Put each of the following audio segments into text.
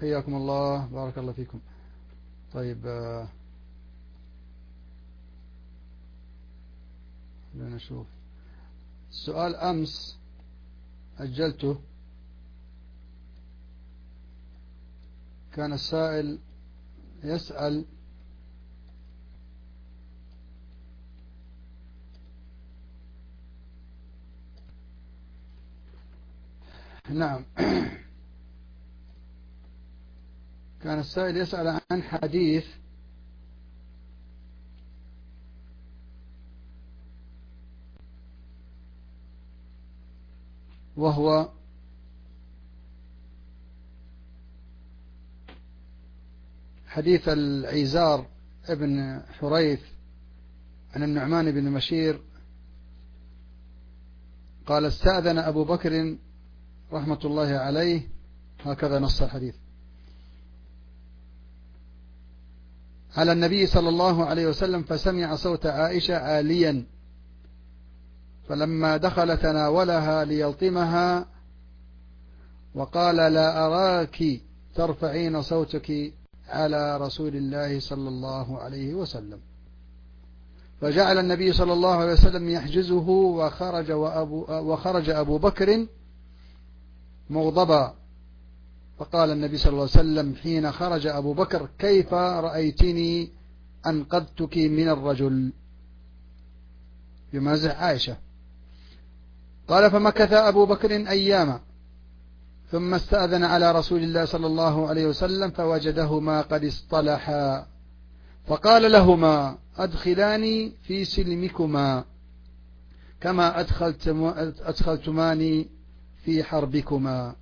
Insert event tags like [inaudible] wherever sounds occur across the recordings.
حياكم الله بارك الله فيكم. طيب آه، نشوف. السؤال أمس أجلته. كان السائل يسأل نعم. [clears throat] كان السائل يسأل عن حديث وهو حديث العيزار ابن حريث عن النعمان بن مشير. قال استأذن أبو بكر رحمة الله عليه. هكذا نص الحديث. على النبي صلى الله عليه وسلم فسمع صوت عائشة عاليا. فلما دخل تناولها ليلطمها وقال لا أراك ترفعين صوتك على رسول الله صلى الله عليه وسلم. فجعل النبي صلى الله عليه وسلم يحجزه وخرج, وأبو وخرج أبو بكر مغضبا. فقال النبي صلى الله عليه وسلم حين خرج أبو بكر كيف رأيتني أنقذتك من الرجل؟ بمازح عائشة. قال فمكث أبو بكر أياما ثم استأذن على رسول الله صلى الله عليه وسلم فوجدهما قد اصطلحا. فقال لهما أدخلاني في سلمكما كما أدخلتماني في حربكما.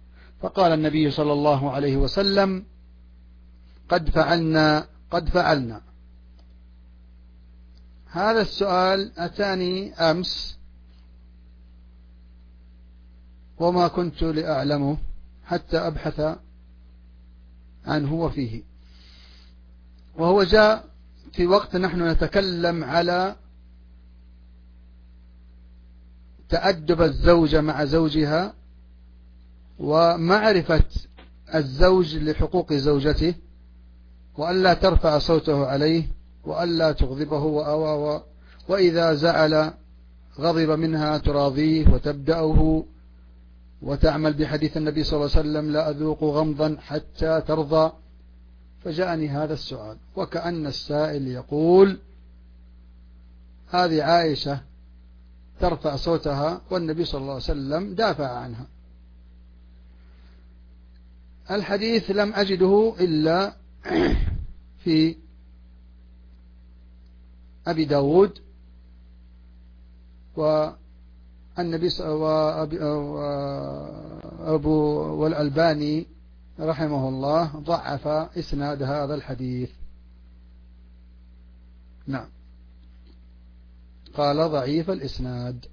فقال النبي صلى الله عليه وسلم قد فعلنا قد فعلنا. هذا السؤال أتاني أمس وما كنت لأعلمه حتى أبحث عنه وفيه. وهو جاء في وقت نحن نتكلم على تأدب الزوجة مع زوجها ومعرفة الزوج لحقوق زوجته وألا ترفع صوته عليه وألا تغضبه وأوا وإذا زعل غضب منها تراضيه وتبدأه وتعمل بحديث النبي صلى الله عليه وسلم لا أذوق غمضا حتى ترضى. فجاءني هذا السؤال وكأن السائل يقول هذه عائشة ترفع صوتها والنبي صلى الله عليه وسلم دافع عنها. الحديث لم أجده إلا [clears throat] في أبي داود والنبي وأبو والألباني رحمه الله ضعف إسناد هذا الحديث. نعم. قال ضعيف الإسناد.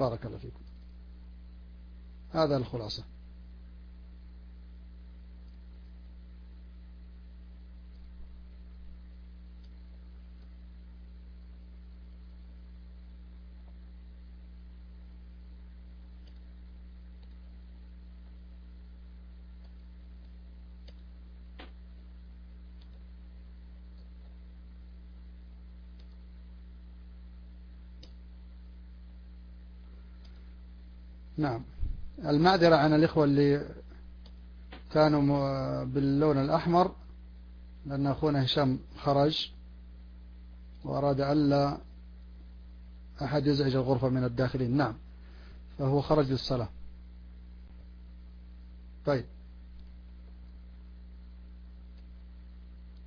بارك الله فيكم. هذا الخلاصة. نعم. المعذرة عن الإخوة اللي كانوا باللون الأحمر لأن أخونا هشام خرج وأراد ألا أحد يزعج الغرفة من الداخلين. نعم. فهو خرج للصلاة. طيب.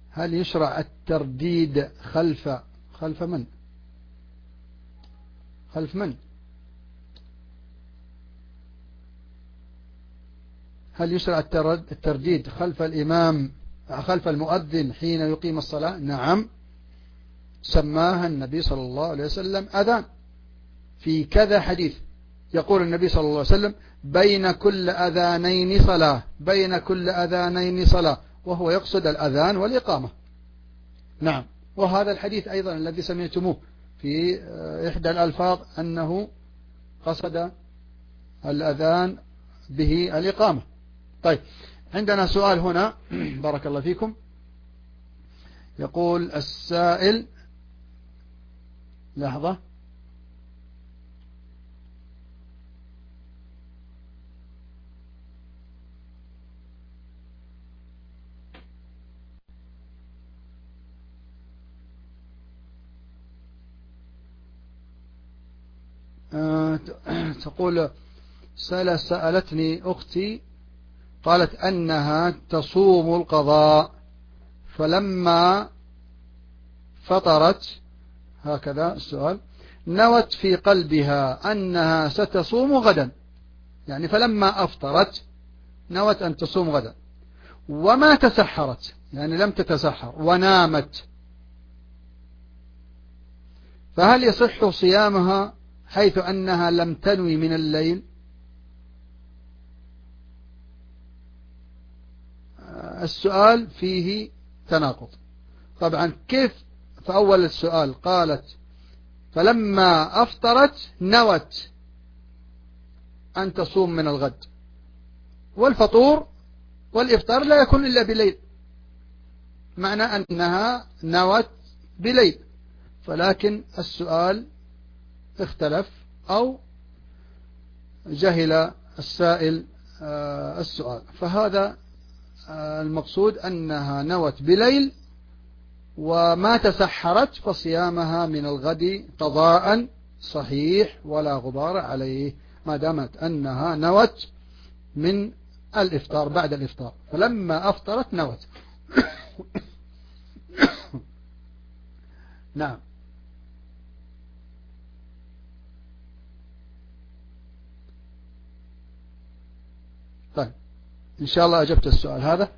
هل يشرع الترديد خلف خلف من؟ خلف من؟ هل يشرع الترديد خلف الإمام خلف المؤذن حين يقيم الصلاة؟ نعم. سماها النبي صلى الله عليه وسلم أذان. في كذا حديث يقول النبي صلى الله عليه وسلم بين كل أذانين صلاة بين كل أذانين صلاة وهو يقصد الأذان والإقامة. نعم. وهذا الحديث أيضا الذي سمعتموه في إحدى الألفاظ أنه قصد الأذان به الإقامة. طيب عندنا سؤال هنا. [clears throat] بارك الله فيكم. يقول السائل لحظة. آه، [clears throat] تقول سألتني أختي قالت أنها تصوم القضاء فلما فطرت هكذا السؤال نوت في قلبها أنها ستصوم غدا. يعني فلما أفطرت نوت أن تصوم غدا. وما تسحرت يعني لم تتسحر ونامت. فهل يصح صيامها حيث أنها لم تنوي من الليل؟ السؤال فيه تناقض. طبعا كيف فأول السؤال قالت فلما أفطرت نوت أن تصوم من الغد. والفطور والإفطار لا يكون إلا بليل. معنى أنها نوت بليل. فلكن السؤال اختلف أو جهل السائل آه، السؤال. فهذا المقصود أنها نوت بليل وما تسحرت فصيامها من الغد قضاء صحيح ولا غبار عليه ما دامت أنها نوت من الإفطار بعد الإفطار. فلما أفطرت نوت. [coughs] نعم. طيب. إن شاء الله أجبت السؤال هذا.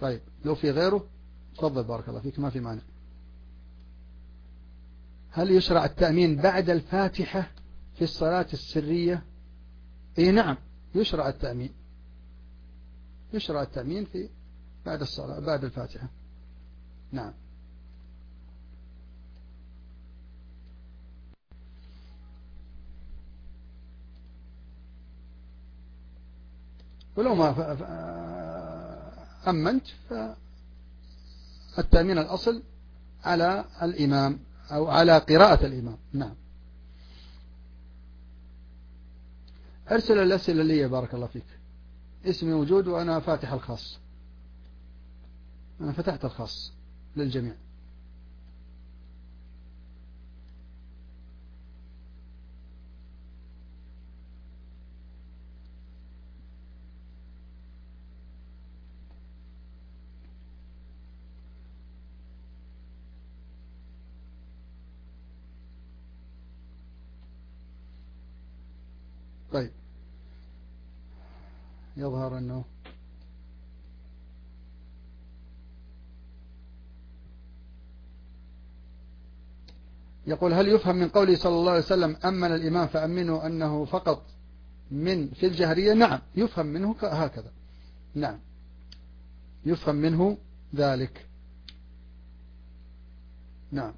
طيب لو في غيره تفضل بارك الله فيك ما في مانع. هل يشرع التأمين بعد الفاتحة في الصلاة السرية؟ إي نعم يشرع التأمين. يشرع التأمين في بعد الصلاة بعد الفاتحة. نعم. ولو ما أمنت فالتأمين الأصل على الإمام أو على قراءة الإمام. نعم. أرسل الأسئلة لي بارك الله فيك. اسمي موجود وأنا فاتح الخاص. أنا فتحت الخاص للجميع. طيب. يظهر أنه يقول هل يفهم من قوله صلى الله عليه وسلم أمن الإمام فأمنه أنه فقط من في الجهرية؟ نعم يفهم منه هكذا. نعم. يفهم منه ذلك. نعم.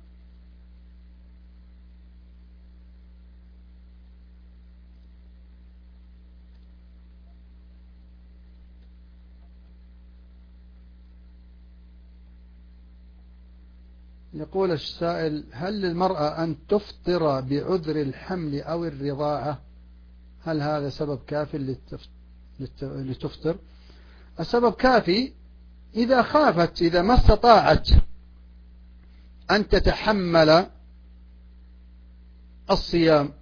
يقول السائل هل للمرأة أن تفطر بعذر الحمل أو الرضاعة؟ هل هذا سبب كافي لتفطر؟ السبب كافي إذا خافت إذا ما استطاعت أن تتحمل الصيام.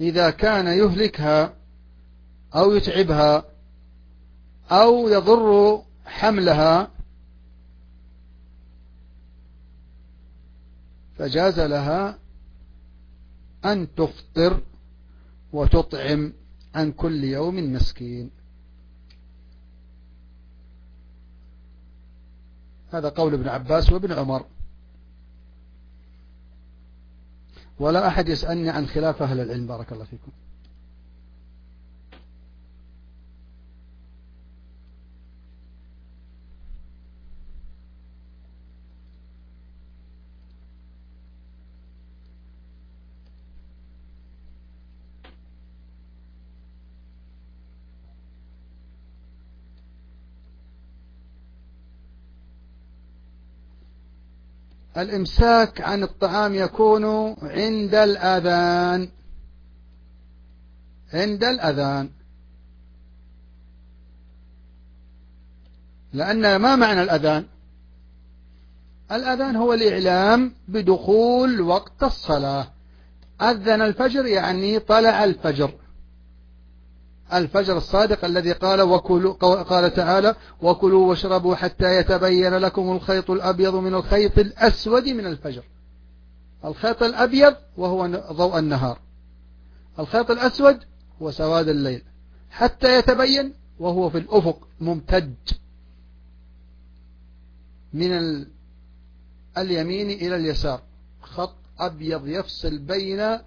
إذا كان يهلكها أو يتعبها أو يضر حملها فجاز لها أن تفطر وتطعم عن كل يوم مسكين. هذا قول ابن عباس وابن عمر. ولا أحد يسألني عن خلاف أهل العلم بارك الله فيكم. الإمساك عن الطعام يكون عند الأذان. عند الأذان. لأن ما معنى الأذان؟ الأذان هو الإعلام بدخول وقت الصلاة. أذن الفجر يعني طلع الفجر. الفجر الصادق الذي قال وكلوا قال تعالى وكلوا واشربوا حتى يتبين لكم الخيط الأبيض من الخيط الأسود من الفجر. الخيط الأبيض وهو ضوء النهار. الخيط الأسود هو سواد الليل. حتى يتبين وهو في الأفق ممتد من اليمين إلى اليسار. خط أبيض يفصل بين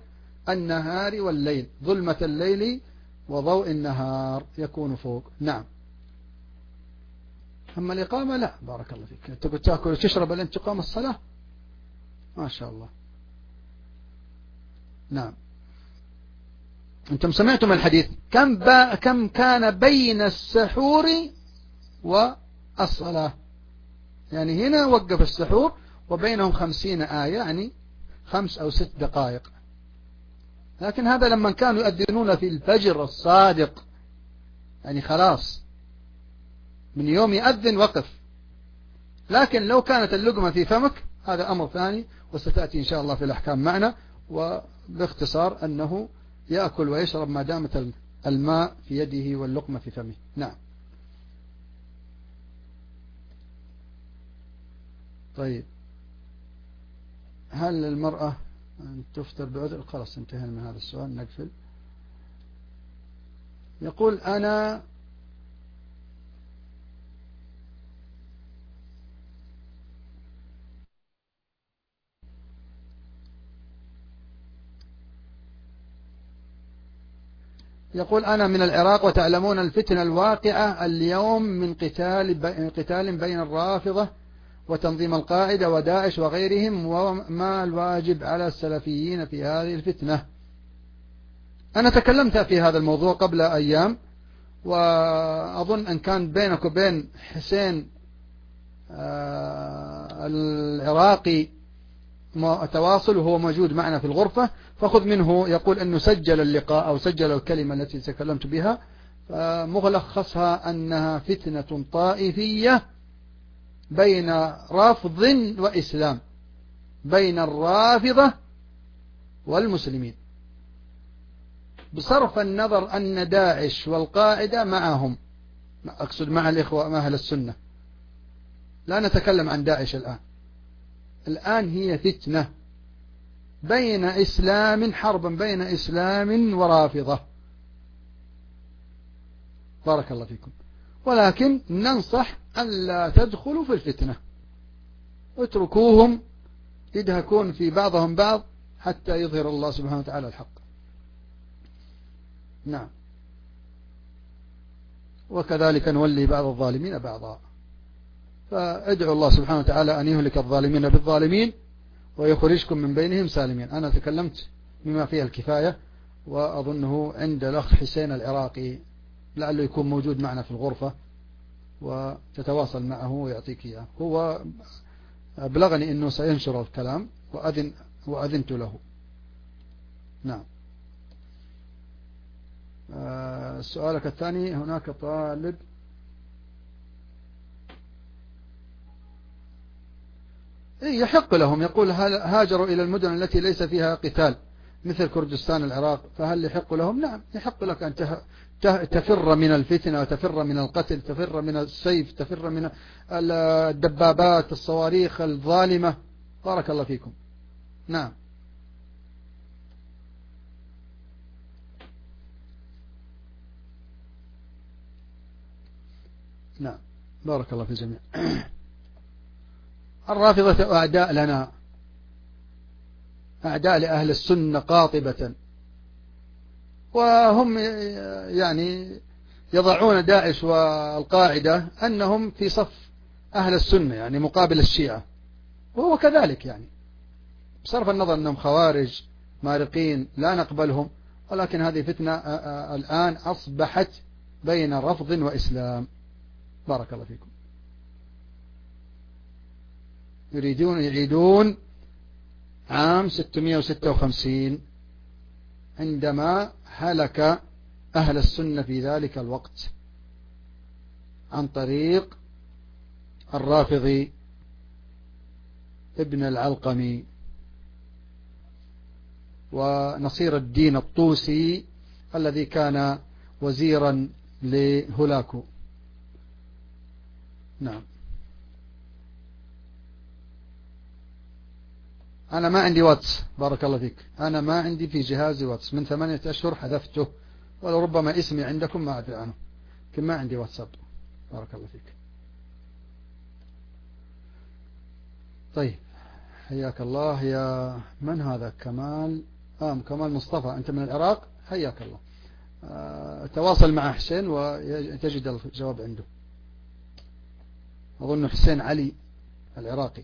النهار والليل. ظلمة الليل وضوء النهار يكون فوق. نعم. أما الإقامة لا بارك الله فيك. تقول تأكل وتشرب لين تقام الصلاة؟ ما شاء الله. نعم. أنتم سمعتم الحديث. كم, با كم كان بين السحور والصلاة؟ يعني هنا وقف السحور وبينهم خمسين آية يعني خمس أو ست دقائق. لكن هذا لما كانوا يؤذنون في الفجر الصادق يعني خلاص من يوم يأذن وقف. لكن لو كانت اللقمة في فمك هذا أمر ثاني وستأتي إن شاء الله في الأحكام معنا وباختصار أنه يأكل ويشرب ما دامت الماء في يده واللقمة في فمه. نعم. طيب. هل المرأة أن تفتر بعذر. خلاص انتهينا من هذا السؤال. نقفل. يقول أنا يقول أنا من العراق وتعلمون الفتنة الواقعة اليوم من قتال قتال بين الرافضة وتنظيم القاعدة وداعش وغيرهم وما الواجب على السلفيين في هذه الفتنة. أنا تكلمت في هذا الموضوع قبل أيام وأظن أن كان بينك وبين حسين آه، العراقي تواصل وهو موجود معنا في الغرفة فخذ منه يقول أنه سجل اللقاء أو سجل الكلمة التي تكلمت بها مغلخصها أنها فتنة طائفية. بين رافض وإسلام بين الرافضة والمسلمين. بصرف النظر أن داعش والقاعدة معهم أقصد مع الإخوة مع أهل السنة. لا نتكلم عن داعش الآن. الآن هي فتنة بين إسلام حرب بين إسلام ورافضة. بارك الله فيكم. ولكن ننصح ألا تدخلوا في الفتنة. اتركوهم يدهكون في بعضهم بعض حتى يظهر الله سبحانه وتعالى الحق. نعم. وكذلك نولي بعض الظالمين بعضا. فادعوا الله سبحانه وتعالى أن يهلك الظالمين بالظالمين ويخرجكم من بينهم سالمين. أنا تكلمت بما فيها الكفاية وأظنه عند الأخ حسين العراقي لعله يكون موجود معنا في الغرفة وتتواصل معه ويعطيك إياه. هو أبلغني أنه سينشر الكلام وأذن وأذنت له. نعم. آه، سؤالك الثاني هناك طالب إيه، يحق لهم يقول هاجروا إلى المدن التي ليس فيها قتال مثل كردستان العراق فهل يحق لهم؟ نعم يحق لك أن تفر من الفتنة وتفر من القتل تفر من السيف تفر من الدبابات الصواريخ الظالمة. بارك الله فيكم. نعم. نعم. بارك الله في الجميع. [clears throat] الرافضة أعداء لنا. أعداء لأهل السنة قاطبة. وهم يعني يضعون داعش والقاعدة أنهم في صف أهل السنة يعني مقابل الشيعة. وهو كذلك يعني. بصرف النظر أنهم خوارج مارقين لا نقبلهم ولكن هذه فتنة الآن أصبحت بين رفض وإسلام. بارك الله فيكم. يريدون يعيدون عام 656 عندما هلك أهل السنة في ذلك الوقت عن طريق الرافضي ابن العلقمي ونصير الدين الطوسي الذي كان وزيرا لهولاكو. نعم. أنا ما عندي واتس بارك الله فيك. أنا ما عندي في جهازي واتس. من ثمانية أشهر حذفته ولربما اسمي عندكم ما أدري عنه. لكن ما عندي واتساب بارك الله فيك. طيب حياك الله. يا من هذا؟ كمال. آم كمال مصطفى. أنت من العراق؟ حياك الله. آه تواصل مع حسين وتجد الجواب عنده. أظن حسين علي العراقي.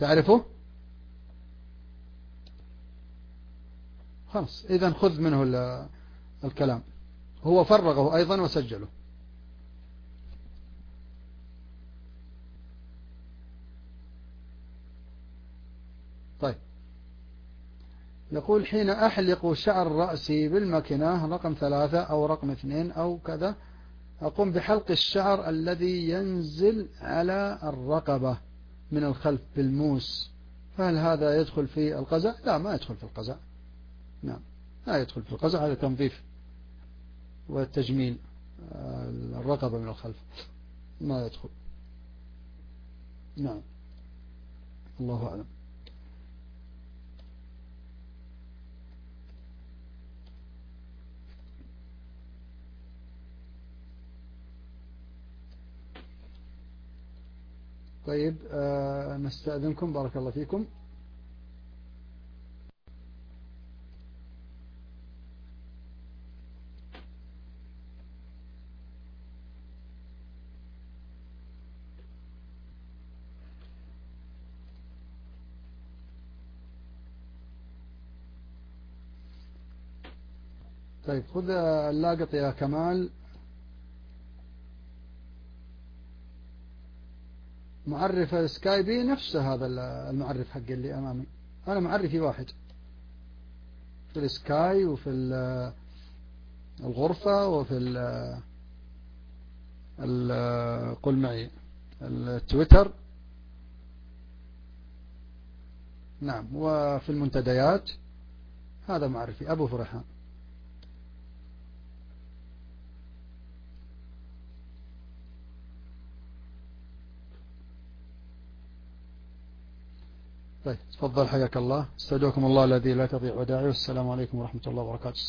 تعرفه؟ خلاص إذا خذ منه الكلام. هو فرغه أيضا وسجله. طيب. يقول حين أحلق شعر رأسي بالمكنة رقم ثلاثة أو رقم اثنين أو كذا أقوم بحلق الشعر الذي ينزل على الرقبة. من الخلف بالموس فهل هذا يدخل في القزع؟ لا ما يدخل في القزع. نعم لا يدخل في القزع هذا تنظيف والتجميل الرقبة من الخلف ما يدخل. نعم الله أعلم. طيب آه نستأذنكم بارك الله فيكم. طيب خذ اللاقط يا كمال. معرف السكايبي نفسه هذا المعرف حق اللي أمامي. أنا معرفي واحد. في السكاي وفي الغرفة وفي قل معي. التويتر. نعم. وفي المنتديات. هذا معرفي. أبو فرحان. طيب تفضل حياك الله. أستودعكم الله الذي لا تضيع وداعي والسلام عليكم ورحمة الله وبركاته.